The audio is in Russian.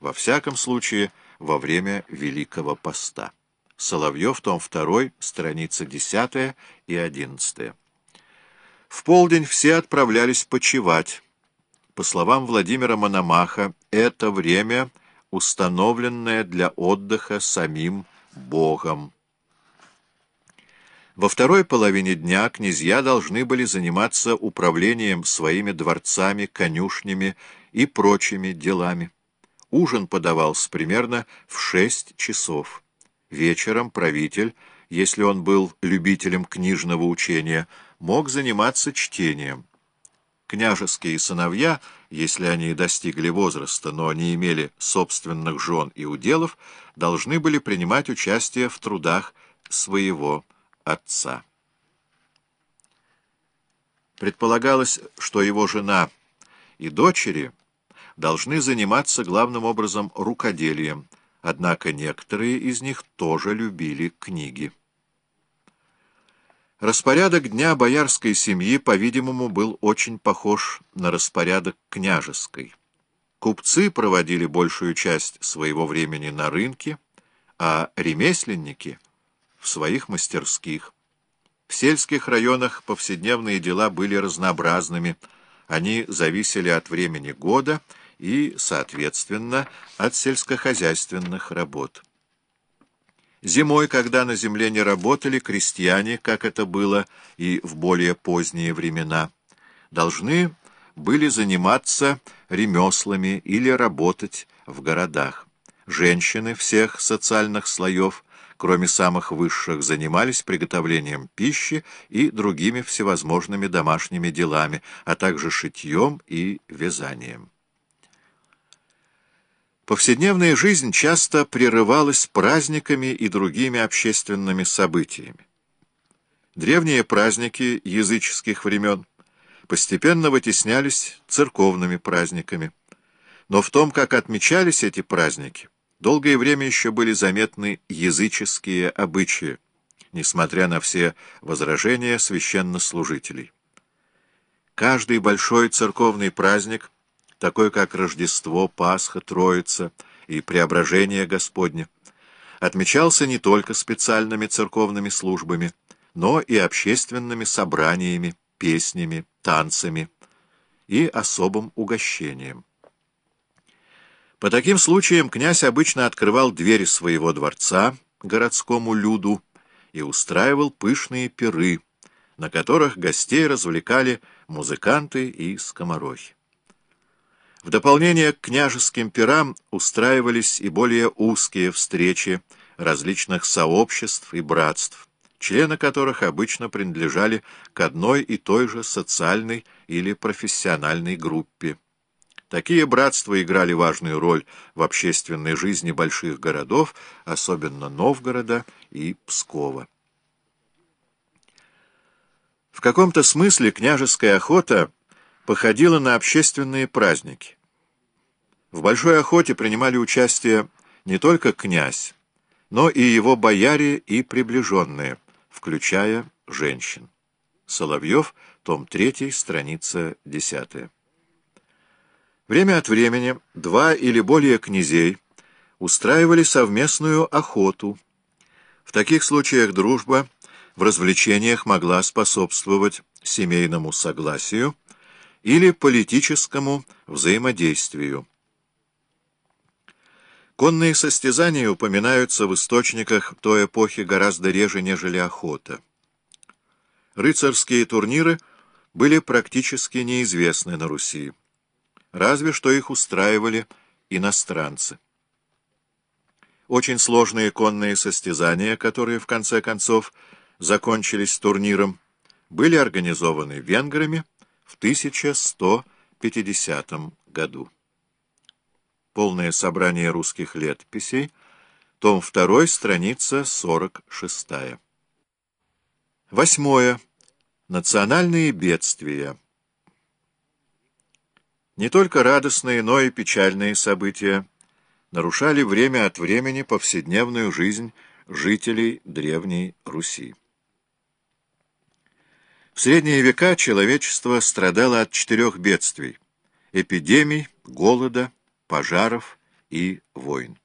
во всяком случае во время Великого Поста. Соловьев, том 2, страница 10 и 11. В полдень все отправлялись почевать. По словам Владимира Мономаха, это время, установленное для отдыха самим Богом. Во второй половине дня князья должны были заниматься управлением своими дворцами, конюшнями и прочими делами. Ужин подавался примерно в шесть часов. Вечером правитель, если он был любителем книжного учения, мог заниматься чтением. Княжеские сыновья, если они достигли возраста, но не имели собственных жен и уделов, должны были принимать участие в трудах своего отца. Предполагалось, что его жена и дочери должны заниматься главным образом рукоделием, однако некоторые из них тоже любили книги. Распорядок дня боярской семьи, по-видимому, был очень похож на распорядок княжеской. Купцы проводили большую часть своего времени на рынке, а ремесленники — в своих мастерских. В сельских районах повседневные дела были разнообразными, они зависели от времени года и, соответственно, от сельскохозяйственных работ. Зимой, когда на земле не работали, крестьяне, как это было и в более поздние времена, должны были заниматься ремеслами или работать в городах. Женщины всех социальных слоев кроме самых высших, занимались приготовлением пищи и другими всевозможными домашними делами, а также шитьем и вязанием. Повседневная жизнь часто прерывалась праздниками и другими общественными событиями. Древние праздники языческих времен постепенно вытеснялись церковными праздниками. Но в том, как отмечались эти праздники, Долгое время еще были заметны языческие обычаи, несмотря на все возражения священнослужителей. Каждый большой церковный праздник, такой как Рождество, Пасха, Троица и Преображение Господне, отмечался не только специальными церковными службами, но и общественными собраниями, песнями, танцами и особым угощением. По таким случаям князь обычно открывал двери своего дворца городскому люду и устраивал пышные пиры, на которых гостей развлекали музыканты и скоморохи. В дополнение к княжеским пирам устраивались и более узкие встречи различных сообществ и братств, члены которых обычно принадлежали к одной и той же социальной или профессиональной группе. Такие братства играли важную роль в общественной жизни больших городов, особенно Новгорода и Пскова. В каком-то смысле княжеская охота походила на общественные праздники. В большой охоте принимали участие не только князь, но и его бояре и приближенные, включая женщин. Соловьев, том 3, страница 10. Время от времени два или более князей устраивали совместную охоту. В таких случаях дружба в развлечениях могла способствовать семейному согласию или политическому взаимодействию. Конные состязания упоминаются в источниках той эпохи гораздо реже, нежели охота. Рыцарские турниры были практически неизвестны на Руси разве что их устраивали иностранцы. Очень сложные конные состязания, которые в конце концов закончились турниром, были организованы венграми в 1150 году. Полное собрание русских летописей, том 2, страница 46. Восьмое. Национальные бедствия. Не только радостные, но и печальные события нарушали время от времени повседневную жизнь жителей Древней Руси. В средние века человечество страдало от четырех бедствий – эпидемий, голода, пожаров и войн.